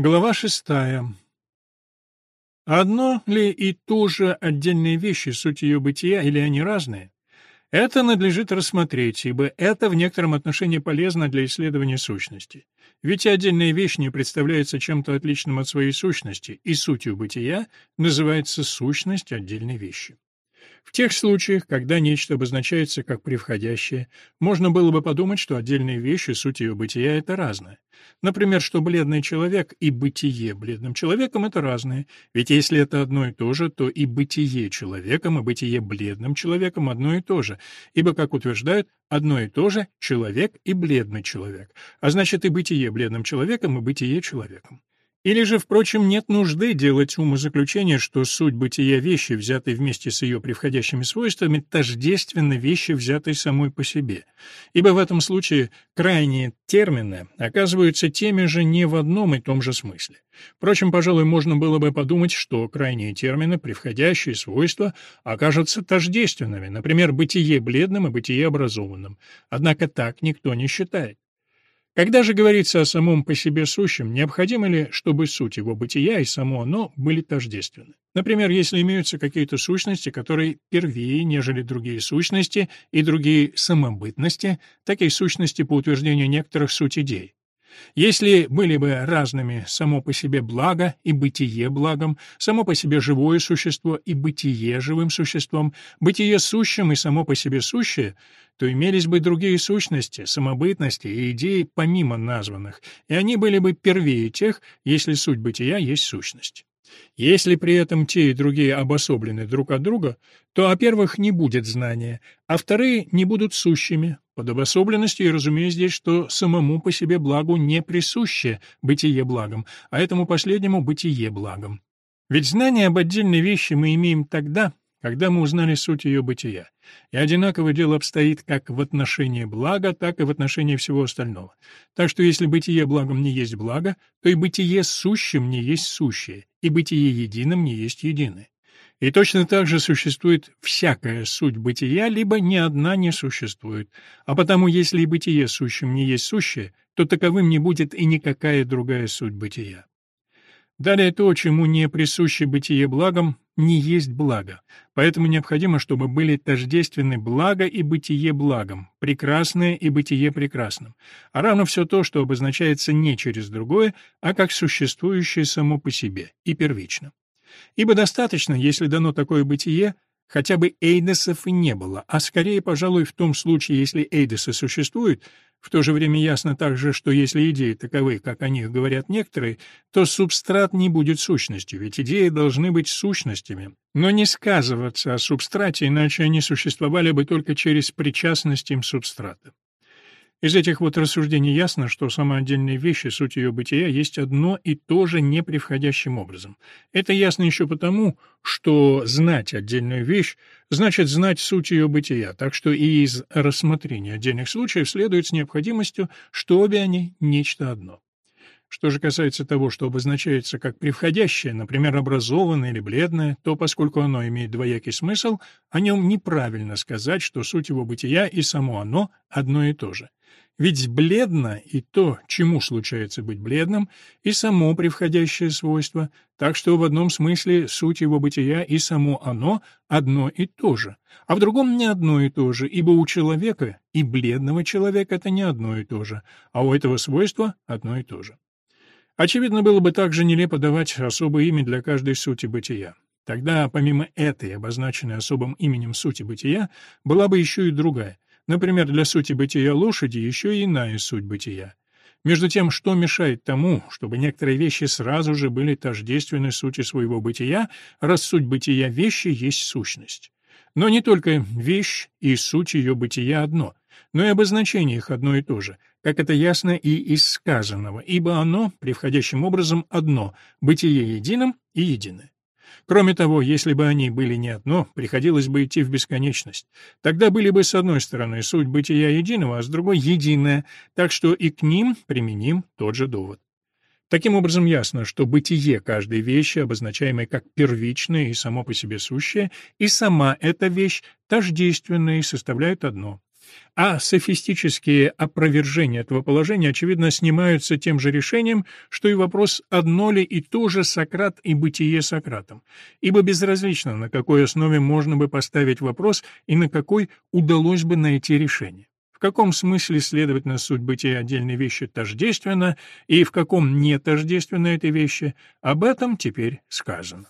Глава шестая. Одно ли и то же отдельные вещи, суть ее бытия, или они разные? Это надлежит рассмотреть, ибо это в некотором отношении полезно для исследования сущности. Ведь отдельная вещь не представляется чем-то отличным от своей сущности, и сутью бытия называется сущность отдельной вещи. В тех случаях, когда нечто обозначается как превходящее, можно было бы подумать, что отдельные вещи, суть ее бытия — это разное. Например, что бледный человек и бытие бледным человеком — это разное, ведь если это одно и то же, то и бытие человеком, и бытие бледным человеком одно и то же, ибо, как утверждают, одно и то же человек и бледный человек, а значит и бытие бледным человеком, и бытие человеком. Или же, впрочем, нет нужды делать умозаключение, что суть бытия вещи, взятой вместе с ее превходящими свойствами, тождественна вещи, взятой самой по себе. Ибо в этом случае крайние термины оказываются теми же не в одном и том же смысле. Впрочем, пожалуй, можно было бы подумать, что крайние термины, превходящие свойства, окажутся тождественными, например, бытие бледным и бытие образованным. Однако так никто не считает. Когда же говорится о самом по себе сущем, необходимо ли, чтобы суть его бытия и само оно были тождественны? Например, если имеются какие-то сущности, которые первее, нежели другие сущности и другие самобытности, такие сущности по утверждению некоторых суть идей. Если были бы разными само по себе благо и бытие благом, само по себе живое существо и бытие живым существом, бытие сущим и само по себе сущее, то имелись бы другие сущности, самобытности и идеи помимо названных, и они были бы первее тех, если суть бытия есть сущность. Если при этом те и другие обособлены друг от друга, то о первых не будет знания, а вторые не будут сущими. Под обособленностью я разумею здесь, что самому по себе благу не присуще бытие благом, а этому последнему бытие благом. Ведь знание об отдельной вещи мы имеем тогда, когда мы узнали суть ее бытия. И одинаково дело обстоит как в отношении блага, так и в отношении всего остального. Так что если бытие благом не есть благо, то и бытие сущим не есть сущее, и бытие единым не есть единое. И точно так же существует всякая суть бытия, либо ни одна не существует. А потому, если и бытие сущим не есть сущее, то таковым не будет и никакая другая суть бытия. Далее то, чему не присуще бытие благом, не есть благо, поэтому необходимо, чтобы были тождественны благо и бытие благом, прекрасное и бытие прекрасным, а равно все то, что обозначается не через другое, а как существующее само по себе и первично. Ибо достаточно, если дано такое бытие, хотя бы эйдесов и не было, а скорее, пожалуй, в том случае, если эйдесы существуют, в то же время ясно также, что если идеи таковы, как о них говорят некоторые, то субстрат не будет сущностью, ведь идеи должны быть сущностями, но не сказываться о субстрате, иначе они существовали бы только через причастность им субстрата. Из этих вот рассуждений ясно, что сама отдельная вещь суть ее бытия есть одно и то же непревходящим образом. Это ясно еще потому, что знать отдельную вещь значит знать суть ее бытия, так что и из рассмотрения отдельных случаев следует с необходимостью, что обе они — нечто одно. Что же касается того, что обозначается как превходящее, например, образованное или бледное, то, поскольку оно имеет двоякий смысл, о нем неправильно сказать, что суть его бытия и само оно одно и то же. Ведь бледно и то, чему случается быть бледным, и само превходящее свойство, так что в одном смысле суть его бытия и само оно одно и то же, а в другом не одно и то же, ибо у человека и бледного человека это не одно и то же, а у этого свойства одно и то же. Очевидно, было бы также нелепо давать особое имя для каждой сути бытия. Тогда, помимо этой, обозначенной особым именем сути бытия, была бы еще и другая — Например, для сути бытия лошади еще и иная суть бытия. Между тем, что мешает тому, чтобы некоторые вещи сразу же были тождественны сути своего бытия, раз суть бытия вещи есть сущность. Но не только вещь и суть ее бытия одно, но и обозначение их одно и то же, как это ясно и из сказанного, ибо оно, превходящим образом, одно, бытие единым и единое. Кроме того, если бы они были не одно, приходилось бы идти в бесконечность. Тогда были бы с одной стороны суть бытия единого, а с другой — единое, так что и к ним применим тот же довод. Таким образом, ясно, что бытие каждой вещи, обозначаемой как первичное и само по себе сущее, и сама эта вещь тождественная и составляют одно. А софистические опровержения этого положения, очевидно, снимаются тем же решением, что и вопрос, одно ли и то же Сократ и бытие Сократом, ибо безразлично, на какой основе можно бы поставить вопрос и на какой удалось бы найти решение. В каком смысле, следовательно, суть бытия отдельной вещи тождественна и в каком не тождественна этой вещи, об этом теперь сказано.